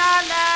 la la.